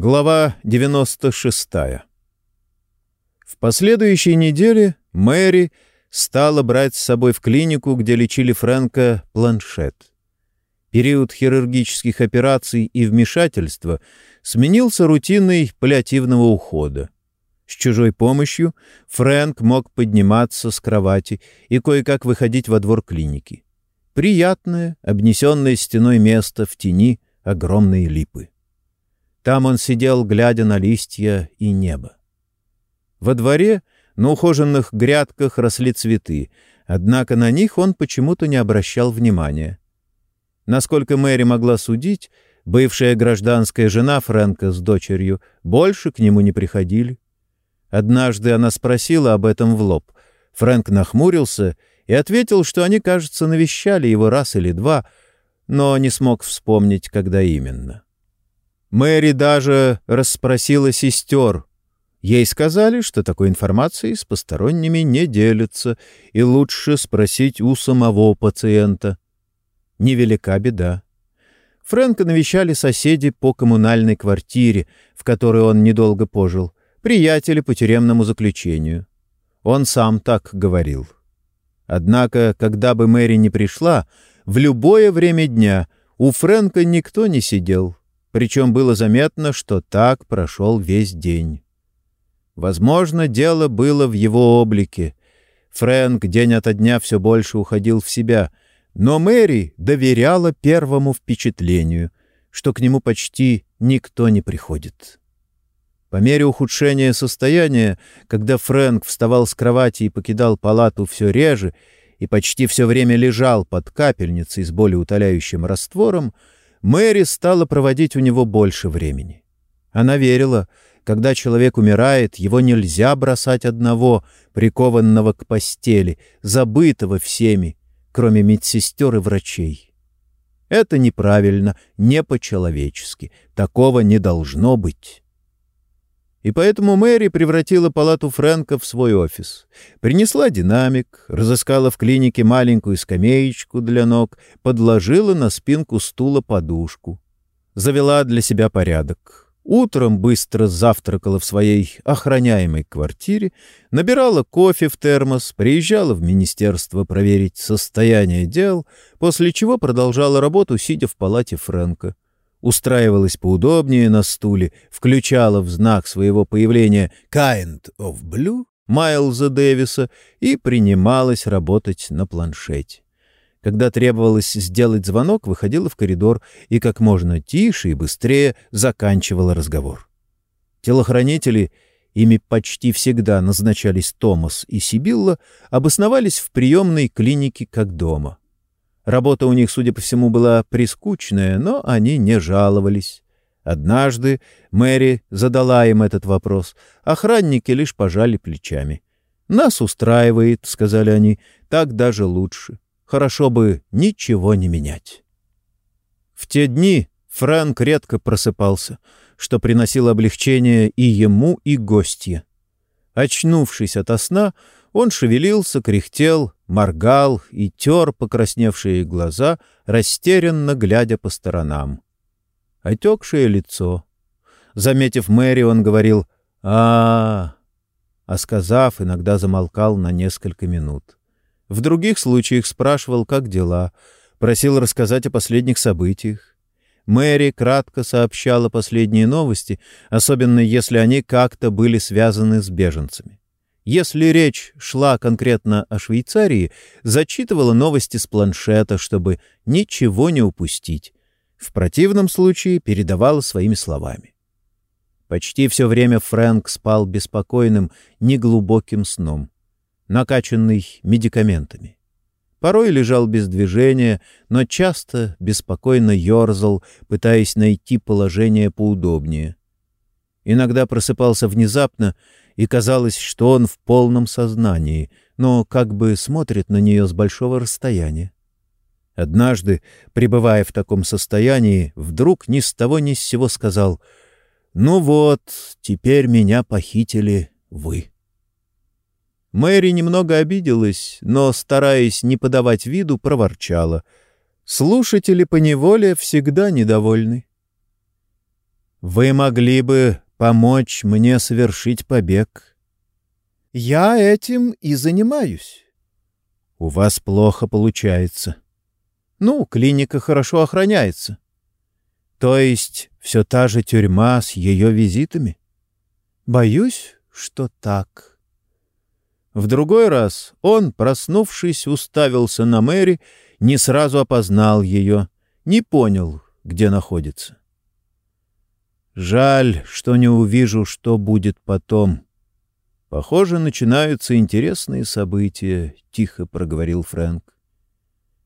Глава 96. В последующей неделе Мэри стала брать с собой в клинику, где лечили Фрэнка, планшет. Период хирургических операций и вмешательства сменился рутиной паллиативного ухода. С чужой помощью Фрэнк мог подниматься с кровати и кое-как выходить во двор клиники. Приятное, обнесенное стеной место в тени огромной липы. Там он сидел, глядя на листья и небо. Во дворе на ухоженных грядках росли цветы, однако на них он почему-то не обращал внимания. Насколько Мэри могла судить, бывшая гражданская жена Фрэнка с дочерью больше к нему не приходили. Однажды она спросила об этом в лоб. Фрэнк нахмурился и ответил, что они, кажется, навещали его раз или два, но не смог вспомнить, когда именно. Мэри даже расспросила сестер. Ей сказали, что такой информацией с посторонними не делятся, и лучше спросить у самого пациента. Невелика беда. Фрэнка навещали соседи по коммунальной квартире, в которой он недолго пожил, приятели по тюремному заключению. Он сам так говорил. Однако, когда бы Мэри не пришла, в любое время дня у Фрэнка никто не сидел, причем было заметно, что так прошел весь день. Возможно, дело было в его облике. Фрэнк день ото дня все больше уходил в себя, но Мэри доверяла первому впечатлению, что к нему почти никто не приходит. По мере ухудшения состояния, когда Фрэнк вставал с кровати и покидал палату все реже и почти все время лежал под капельницей с болеутоляющим раствором, Мэри стала проводить у него больше времени. Она верила, когда человек умирает, его нельзя бросать одного, прикованного к постели, забытого всеми, кроме медсестер и врачей. Это неправильно, не по-человечески. Такого не должно быть. И поэтому Мэри превратила палату Фрэнка в свой офис. Принесла динамик, разыскала в клинике маленькую скамеечку для ног, подложила на спинку стула подушку. Завела для себя порядок. Утром быстро завтракала в своей охраняемой квартире, набирала кофе в термос, приезжала в министерство проверить состояние дел, после чего продолжала работу, сидя в палате Фрэнка устраивалась поудобнее на стуле, включала в знак своего появления «Kind of Blue» Майлза Дэвиса и принималась работать на планшете. Когда требовалось сделать звонок, выходила в коридор и как можно тише и быстрее заканчивала разговор. Телохранители, ими почти всегда назначались Томас и Сибилла, обосновались в приемной клинике как дома. Работа у них, судя по всему, была прискучная, но они не жаловались. Однажды Мэри задала им этот вопрос. Охранники лишь пожали плечами. «Нас устраивает», — сказали они, — «так даже лучше. Хорошо бы ничего не менять». В те дни Фрэнк редко просыпался, что приносило облегчение и ему, и гостье. Очнувшись ото сна, он шевелился, кряхтел, моргал и тер покрасневшие глаза, растерянно глядя по сторонам. Отекшее лицо. Заметив Мэри, он говорил а, -а, -а а сказав, иногда замолкал на несколько минут. В других случаях спрашивал, как дела, просил рассказать о последних событиях. Мэри кратко сообщала последние новости, особенно если они как-то были связаны с беженцами. Если речь шла конкретно о Швейцарии, зачитывала новости с планшета, чтобы ничего не упустить. В противном случае передавала своими словами. Почти все время Фрэнк спал беспокойным, неглубоким сном, накачанный медикаментами. Порой лежал без движения, но часто беспокойно ерзал, пытаясь найти положение поудобнее. Иногда просыпался внезапно и казалось, что он в полном сознании, но как бы смотрит на нее с большого расстояния. Однажды, пребывая в таком состоянии, вдруг ни с того ни с сего сказал «Ну вот, теперь меня похитили вы». Мэри немного обиделась, но, стараясь не подавать виду, проворчала. Слушатели поневоле всегда недовольны. Вы могли бы помочь мне совершить побег. Я этим и занимаюсь. У вас плохо получается. Ну, клиника хорошо охраняется. То есть все та же тюрьма с ее визитами? Боюсь, что так. В другой раз он, проснувшись, уставился на Мэри, не сразу опознал ее, не понял, где находится. Жаль, что не увижу, что будет потом. Похоже, начинаются интересные события, — тихо проговорил Фрэнк.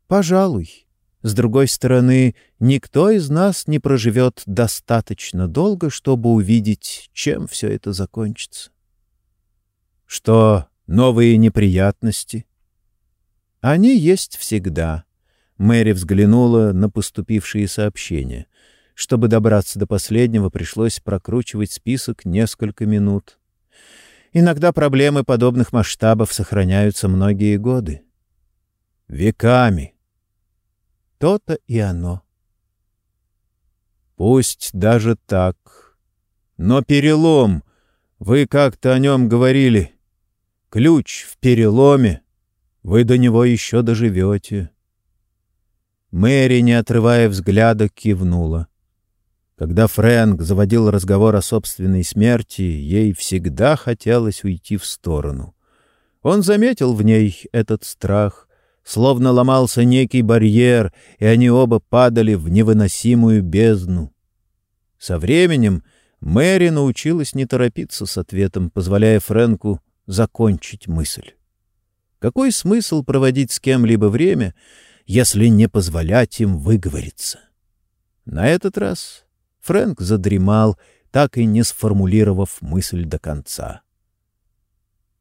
Пожалуй. С другой стороны, никто из нас не проживет достаточно долго, чтобы увидеть, чем все это закончится. Что, новые неприятности? Они есть всегда. Мэри взглянула на поступившие сообщения. Чтобы добраться до последнего, пришлось прокручивать список несколько минут. Иногда проблемы подобных масштабов сохраняются многие годы. Веками. То-то и оно. Пусть даже так. Но перелом, вы как-то о нем говорили. Ключ в переломе. Вы до него еще доживете. Мэри, не отрывая взгляда, кивнула. Когда Фрэнк заводил разговор о собственной смерти, ей всегда хотелось уйти в сторону. Он заметил в ней этот страх, словно ломался некий барьер, и они оба падали в невыносимую бездну. Со временем Мэри научилась не торопиться с ответом, позволяя Фрэнку закончить мысль. Какой смысл проводить с кем-либо время, если не позволять им выговориться? На этот раз Фрэнк задремал, так и не сформулировав мысль до конца.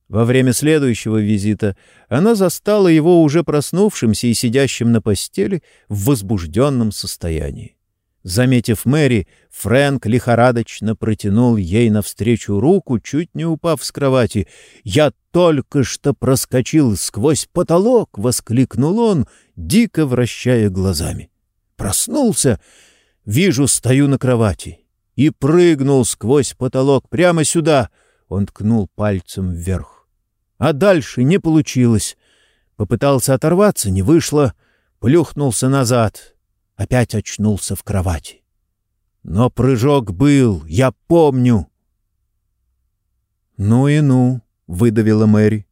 Во время следующего визита она застала его уже проснувшимся и сидящим на постели в возбужденном состоянии. Заметив Мэри, Фрэнк лихорадочно протянул ей навстречу руку, чуть не упав с кровати. «Я только что проскочил сквозь потолок!» — воскликнул он, дико вращая глазами. «Проснулся! Вижу, стою на кровати!» И прыгнул сквозь потолок прямо сюда. Он ткнул пальцем вверх. А дальше не получилось. Попытался оторваться, не вышло. Плюхнулся назад. Опять очнулся в кровати. Но прыжок был, я помню. «Ну и ну», — выдавила Мэри.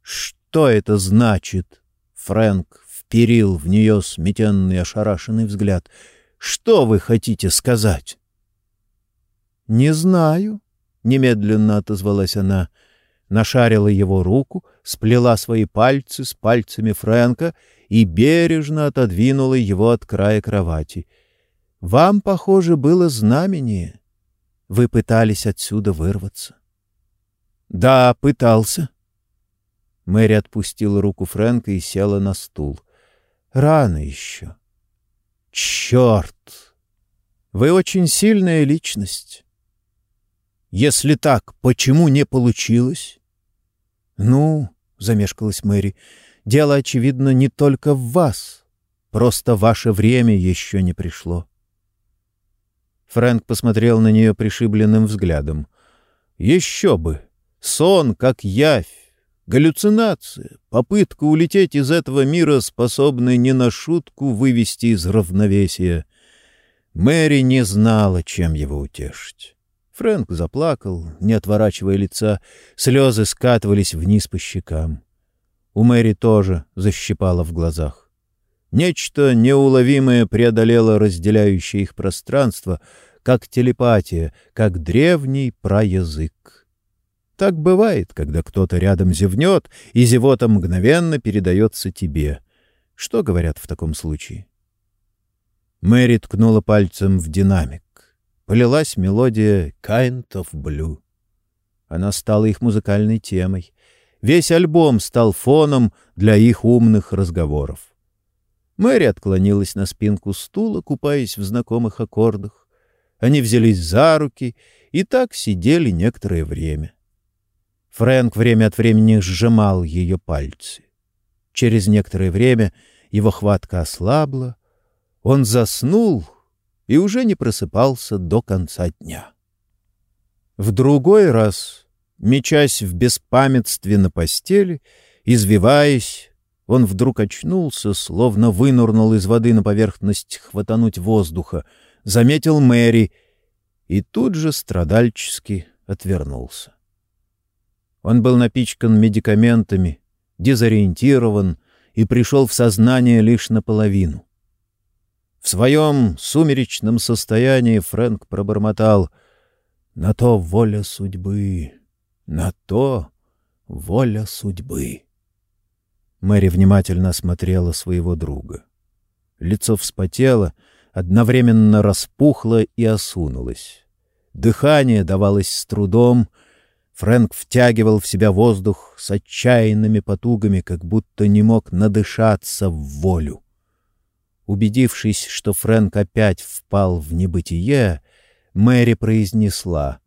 «Что это значит?» — Фрэнк вперил в нее сметенный ошарашенный взгляд. «Что вы хотите сказать?» «Не знаю», — немедленно отозвалась она нашарила его руку, сплела свои пальцы с пальцами Фрэнка и бережно отодвинула его от края кровати. «Вам, похоже, было знамение. Вы пытались отсюда вырваться». «Да, пытался». Мэри отпустила руку Фрэнка и села на стул. «Рано еще». «Черт! Вы очень сильная личность». «Если так, почему не получилось?» «Ну, — замешкалась Мэри, — дело, очевидно, не только в вас. Просто ваше время еще не пришло». Фрэнк посмотрел на нее пришибленным взглядом. «Еще бы! Сон, как явь, галлюцинация, попытка улететь из этого мира, способная не на шутку вывести из равновесия». Мэри не знала, чем его утешить. Фрэнк заплакал, не отворачивая лица, слезы скатывались вниз по щекам. У Мэри тоже защипало в глазах. Нечто неуловимое преодолело разделяющее их пространство, как телепатия, как древний праязык. Так бывает, когда кто-то рядом зевнет, и зевота мгновенно передается тебе. Что говорят в таком случае? Мэри ткнула пальцем в динамик полилась мелодия «Kind of Blue». Она стала их музыкальной темой. Весь альбом стал фоном для их умных разговоров. Мэри отклонилась на спинку стула, купаясь в знакомых аккордах. Они взялись за руки и так сидели некоторое время. Фрэнк время от времени сжимал ее пальцы. Через некоторое время его хватка ослабла. Он заснул, и уже не просыпался до конца дня. В другой раз, мечась в беспамятстве на постели, извиваясь, он вдруг очнулся, словно вынурнул из воды на поверхность хватануть воздуха, заметил Мэри и тут же страдальчески отвернулся. Он был напичкан медикаментами, дезориентирован и пришел в сознание лишь наполовину. В своем сумеречном состоянии Фрэнк пробормотал «На то воля судьбы, на то воля судьбы». Мэри внимательно осмотрела своего друга. Лицо вспотело, одновременно распухло и осунулось. Дыхание давалось с трудом. Фрэнк втягивал в себя воздух с отчаянными потугами, как будто не мог надышаться в волю. Убедившись, что Фрэнк опять впал в небытие, Мэри произнесла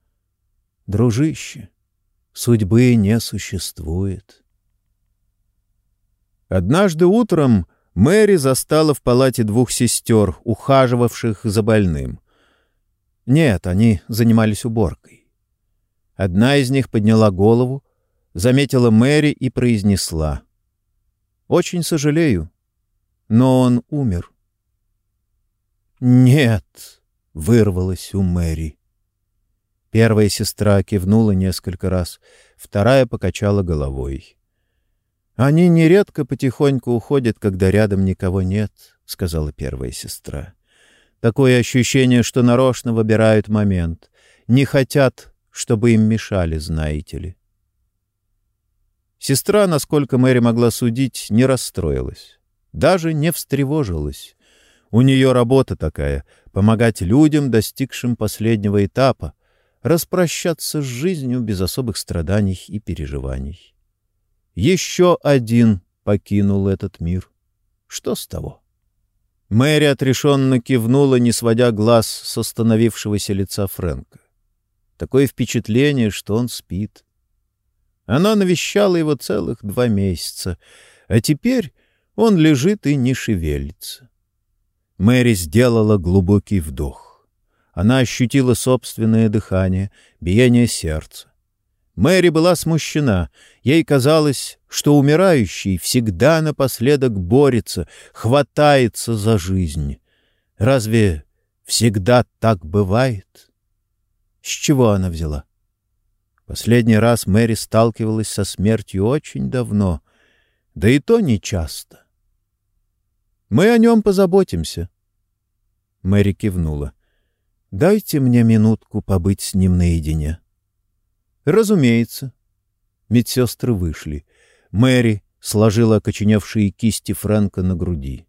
«Дружище, судьбы не существует». Однажды утром Мэри застала в палате двух сестер, ухаживавших за больным. Нет, они занимались уборкой. Одна из них подняла голову, заметила Мэри и произнесла. «Очень сожалею, но он умер». «Нет», — вырвалось у Мэри. Первая сестра кивнула несколько раз, вторая покачала головой. «Они нередко потихоньку уходят, когда рядом никого нет», — сказала первая сестра. «Такое ощущение, что нарочно выбирают момент. Не хотят, чтобы им мешали, знаете ли». Сестра, насколько Мэри могла судить, не расстроилась. Даже не встревожилась. У нее работа такая — помогать людям, достигшим последнего этапа, распрощаться с жизнью без особых страданий и переживаний. Еще один покинул этот мир. Что с того? Мэри отрешенно кивнула, не сводя глаз с остановившегося лица Фрэнка. Такое впечатление, что он спит. Она навещала его целых два месяца, а теперь он лежит и не шевелится. Мэри сделала глубокий вдох. Она ощутила собственное дыхание, биение сердца. Мэри была смущена. Ей казалось, что умирающий всегда напоследок борется, хватается за жизнь. Разве всегда так бывает? С чего она взяла? Последний раз Мэри сталкивалась со смертью очень давно, да и то нечасто. «Мы о нем позаботимся». Мэри кивнула. «Дайте мне минутку побыть с ним наедине». Разумеется. Медсестры вышли. Мэри сложила окоченевшие кисти Фрэнка на груди.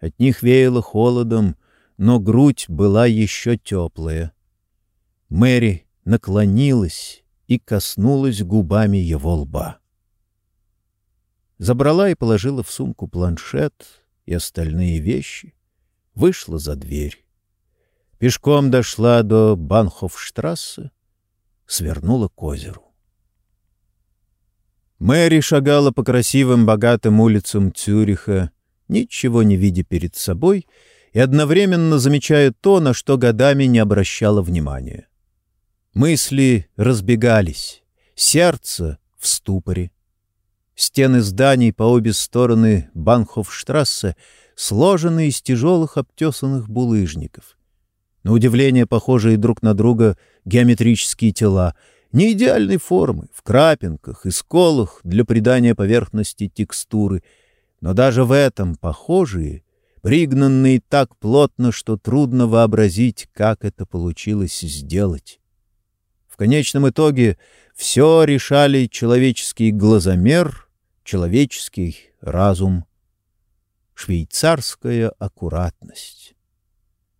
От них веяло холодом, но грудь была еще теплая. Мэри наклонилась и коснулась губами его лба. Забрала и положила в сумку планшет и остальные вещи, вышла за дверь. Пешком дошла до Банхофштрассе, свернула к озеру. Мэри шагала по красивым, богатым улицам Цюриха, ничего не видя перед собой и одновременно замечая то, на что годами не обращала внимания. Мысли разбегались, сердце в ступоре. Стены зданий по обе стороны Банхофштрассе сложены из тяжелых обтесанных булыжников. На удивление похожие друг на друга геометрические тела, не идеальной формы, в крапинках и сколах для придания поверхности текстуры, но даже в этом похожие, пригнанные так плотно, что трудно вообразить, как это получилось сделать. Конечном итоге все решали человеческий глазомер, человеческий разум, швейцарская аккуратность.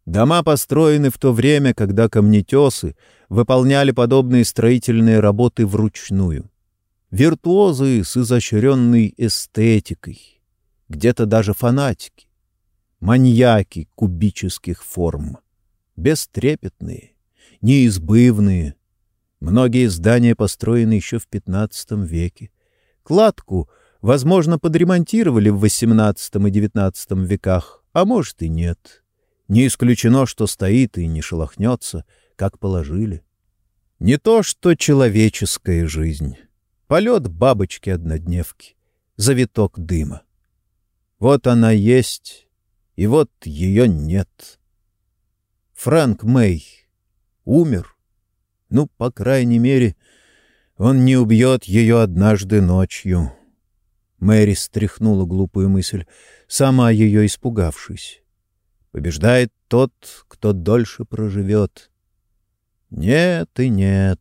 Дома построены в то время, когда камнетесы выполняли подобные строительные работы вручную. Виртуозы с изощренной эстетикой, где-то даже фанатики, маньяки кубических форм, бестрепетные, неизбывные. Многие здания построены еще в XV веке. Кладку, возможно, подремонтировали в XVIII и XIX веках, а может и нет. Не исключено, что стоит и не шелохнется, как положили. Не то, что человеческая жизнь. Полет бабочки-однодневки, завиток дыма. Вот она есть, и вот ее нет. Фрэнк Мэй умер. Ну, по крайней мере, он не убьет ее однажды ночью. Мэри стряхнула глупую мысль, сама ее испугавшись. Побеждает тот, кто дольше проживет. Нет и нет,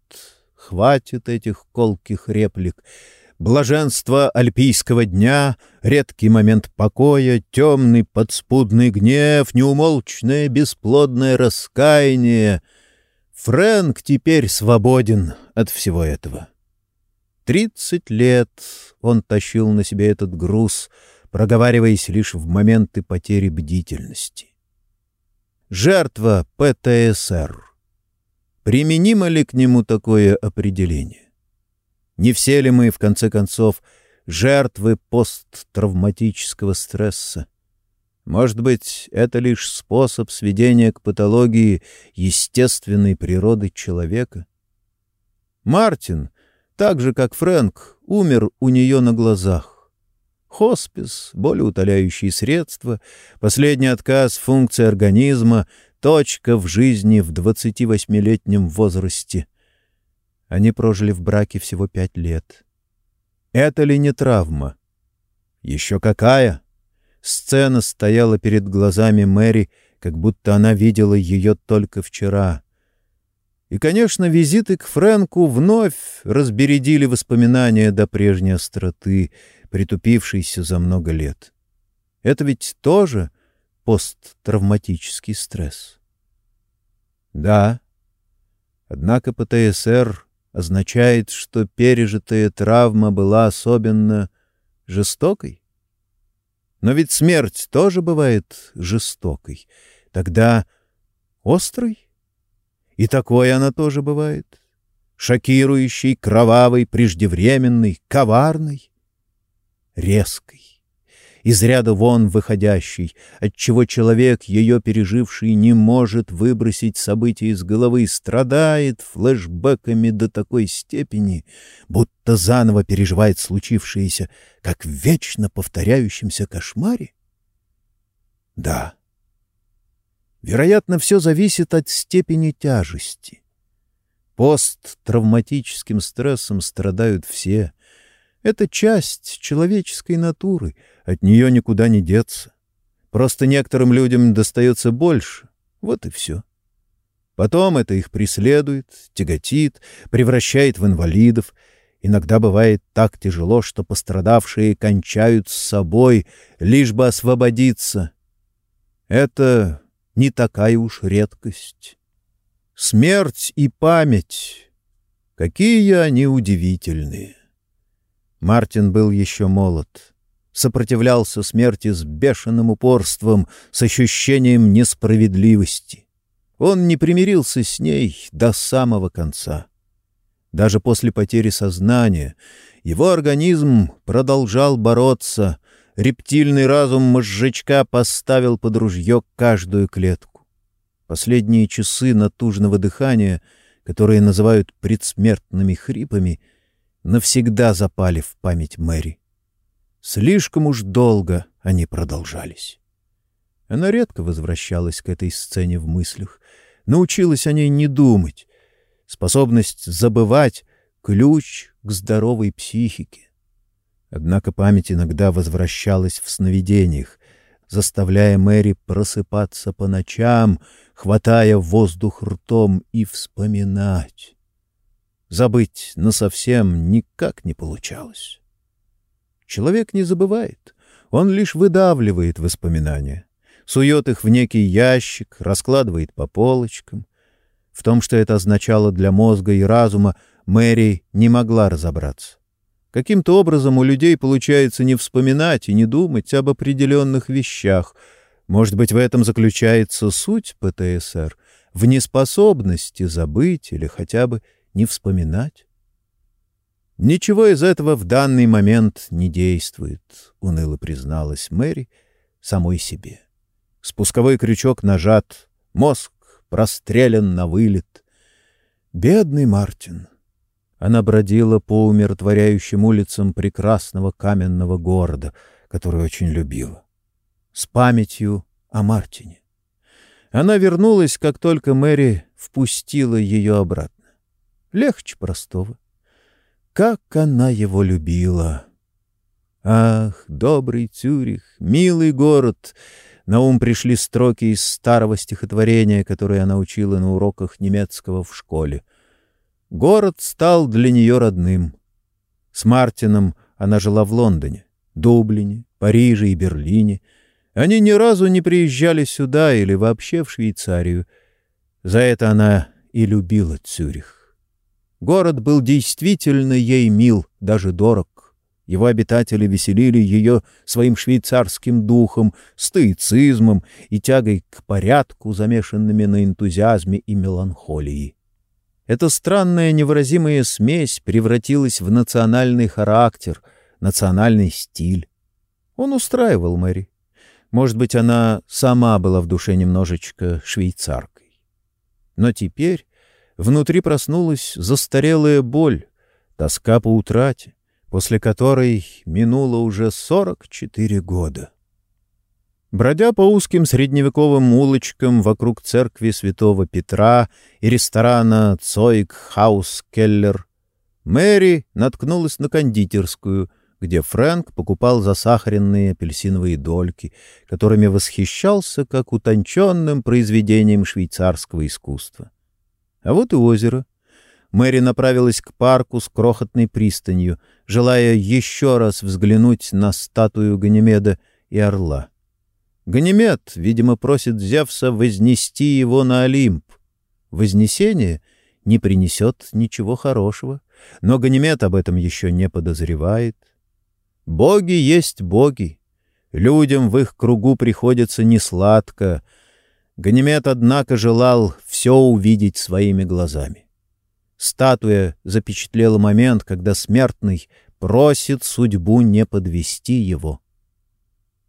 хватит этих колких реплик. Блаженство альпийского дня, редкий момент покоя, темный подспудный гнев, неумолчное бесплодное раскаяние — Фрэнк теперь свободен от всего этого. Тридцать лет он тащил на себе этот груз, проговариваясь лишь в моменты потери бдительности. Жертва ПТСР. Применимо ли к нему такое определение? Не все ли мы, в конце концов, жертвы посттравматического стресса? Может быть, это лишь способ сведения к патологии естественной природы человека? Мартин, так же как Фрэнк, умер у нее на глазах. Хоспис, болеутоляющие средства, последний отказ функции организма, точка в жизни в 28-летнем возрасте. Они прожили в браке всего пять лет. Это ли не травма? Еще какая? Сцена стояла перед глазами Мэри, как будто она видела ее только вчера. И, конечно, визиты к Фрэнку вновь разбередили воспоминания до прежней остроты, притупившейся за много лет. Это ведь тоже посттравматический стресс. Да. Однако ПТСР означает, что пережитая травма была особенно жестокой. Но ведь смерть тоже бывает жестокой. Тогда острой? И такой она тоже бывает. Шокирующей, кровавой, преждевременной, коварной, резкой из ряда вон выходящей, отчего человек, ее переживший, не может выбросить события из головы, страдает флешбэками до такой степени, будто заново переживает случившееся, как в вечно повторяющемся кошмаре? Да. Вероятно, все зависит от степени тяжести. Посттравматическим стрессом страдают все — это часть человеческой натуры, от нее никуда не деться. Просто некоторым людям достается больше, вот и все. Потом это их преследует, тяготит, превращает в инвалидов. Иногда бывает так тяжело, что пострадавшие кончают с собой, лишь бы освободиться. Это не такая уж редкость. Смерть и память — какие они удивительные! Мартин был еще молод. Сопротивлялся смерти с бешеным упорством, с ощущением несправедливости. Он не примирился с ней до самого конца. Даже после потери сознания его организм продолжал бороться, рептильный разум мозжечка поставил под ружье каждую клетку. Последние часы натужного дыхания, которые называют предсмертными хрипами — навсегда запали в память Мэри. Слишком уж долго они продолжались. Она редко возвращалась к этой сцене в мыслях, научилась о ней не думать. Способность забывать — ключ к здоровой психике. Однако память иногда возвращалась в сновидениях, заставляя Мэри просыпаться по ночам, хватая воздух ртом и вспоминать. Забыть насовсем никак не получалось. Человек не забывает, он лишь выдавливает воспоминания, сует их в некий ящик, раскладывает по полочкам. В том, что это означало для мозга и разума, Мэри не могла разобраться. Каким-то образом у людей получается не вспоминать и не думать об определенных вещах. Может быть, в этом заключается суть ПТСР, в неспособности забыть или хотя бы не вспоминать? Ничего из этого в данный момент не действует, уныло призналась Мэри самой себе. Спусковой крючок нажат, мозг прострелен на вылет. Бедный Мартин! Она бродила по умиротворяющим улицам прекрасного каменного города, который очень любила. С памятью о Мартине. Она вернулась, как только Мэри впустила ее обратно. Легче простого. Как она его любила! Ах, добрый Цюрих, милый город! На ум пришли строки из старого стихотворения, которое она учила на уроках немецкого в школе. Город стал для нее родным. С Мартином она жила в Лондоне, Дублине, Париже и Берлине. Они ни разу не приезжали сюда или вообще в Швейцарию. За это она и любила Цюрих. Город был действительно ей мил, даже дорог. Его обитатели веселили ее своим швейцарским духом, стоицизмом и тягой к порядку, замешанными на энтузиазме и меланхолии. Эта странная невыразимая смесь превратилась в национальный характер, национальный стиль. Он устраивал Мэри. Может быть, она сама была в душе немножечко швейцаркой. Но теперь внутри проснулась застарелая боль, тоска по утрате после которой минуло уже 44 года. Бродя по узким средневековым улочкам вокруг церкви святого Петра и ресторана «Цойк Хаус Келлер», Мэри наткнулась на кондитерскую, где Фрэнк покупал засахаренные апельсиновые дольки, которыми восхищался как утонченным произведением швейцарского искусства. А вот и озеро — Мэри направилась к парку с крохотной пристанью, желая еще раз взглянуть на статую Ганимеда и орла. Ганимед, видимо, просит Зевса вознести его на Олимп. Вознесение не принесет ничего хорошего, но Ганимед об этом еще не подозревает. Боги есть боги. Людям в их кругу приходится несладко. Ганимед, однако, желал все увидеть своими глазами. Статуя запечатлела момент, когда смертный просит судьбу не подвести его.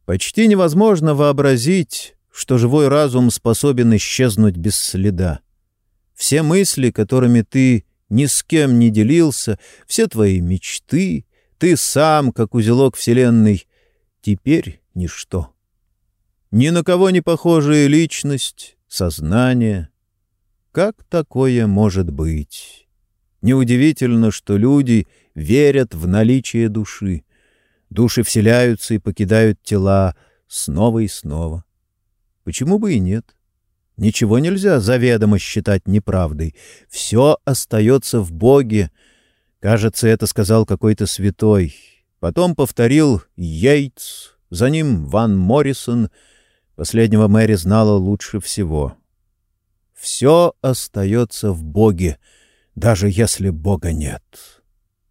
Почти невозможно вообразить, что живой разум способен исчезнуть без следа. Все мысли, которыми ты ни с кем не делился, все твои мечты, ты сам, как узелок Вселенной, теперь ничто. Ни на кого не похожая личность, сознание. Как такое может быть? Неудивительно, что люди верят в наличие души. Души вселяются и покидают тела снова и снова. Почему бы и нет? Ничего нельзя заведомо считать неправдой. Все остается в Боге. Кажется, это сказал какой-то святой. Потом повторил Йейтс, за ним Ван Моррисон. Последнего Мэри знала лучше всего. Все остается в Боге — даже если Бога нет.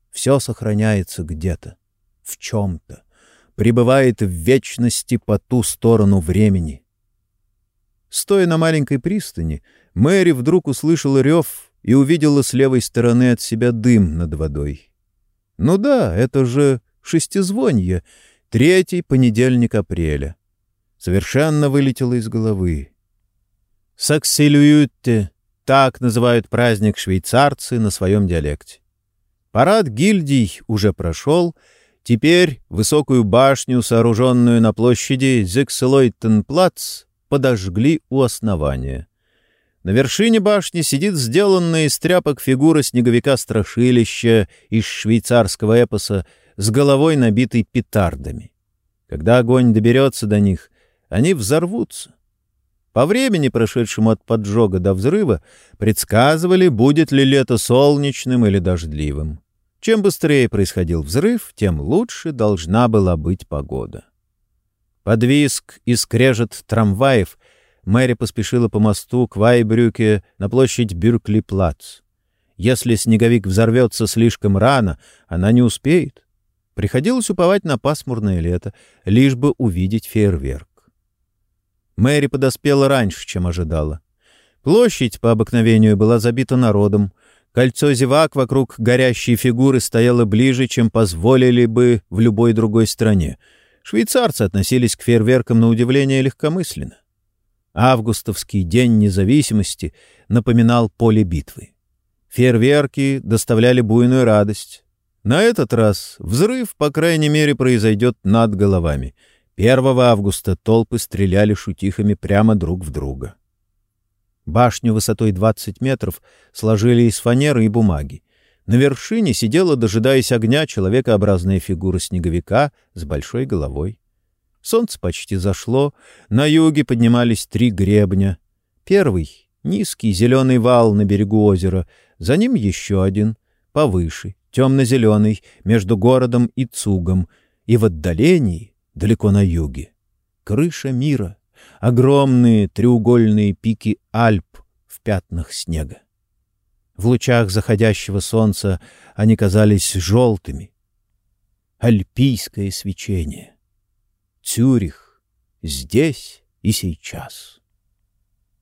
Все сохраняется где-то, в чем-то, пребывает в вечности по ту сторону времени. Стоя на маленькой пристани, Мэри вдруг услышала рев и увидела с левой стороны от себя дым над водой. Ну да, это же шестизвонье, третий понедельник апреля. Совершенно вылетело из головы. «Сакселюютте!» Так называют праздник швейцарцы на своем диалекте. Парад гильдий уже прошел, теперь высокую башню, сооруженную на площади Зекселойтенплац, подожгли у основания. На вершине башни сидит сделанная из тряпок фигура снеговика-страшилища из швейцарского эпоса с головой, набитой петардами. Когда огонь доберется до них, они взорвутся. По времени, прошедшему от поджога до взрыва, предсказывали, будет ли лето солнечным или дождливым. Чем быстрее происходил взрыв, тем лучше должна была быть погода. Под виск и скрежет трамваев Мэри поспешила по мосту к Вайбрюке на площадь Бюркли-Плац. Если снеговик взорвется слишком рано, она не успеет. Приходилось уповать на пасмурное лето, лишь бы увидеть фейерверк. Мэри подоспела раньше, чем ожидала. Площадь по обыкновению была забита народом. Кольцо зевак вокруг горящей фигуры стояло ближе, чем позволили бы в любой другой стране. Швейцарцы относились к фейерверкам на удивление легкомысленно. Августовский день независимости напоминал поле битвы. Фейерверки доставляли буйную радость. На этот раз взрыв, по крайней мере, произойдет над головами. 1 августа толпы стреляли шутихами прямо друг в друга. Башню высотой 20 метров сложили из фанеры и бумаги. На вершине сидела, дожидаясь огня, человекообразная фигура снеговика с большой головой. Солнце почти зашло, на юге поднимались три гребня. Первый — низкий зеленый вал на берегу озера, за ним еще один, повыше, темно-зеленый, между городом и Цугом, и в отдалении, далеко на юге, крыша мира, огромные треугольные пики Альп в пятнах снега. В лучах заходящего солнца они казались желтыми. Альпийское свечение. Цюрих. Здесь и сейчас.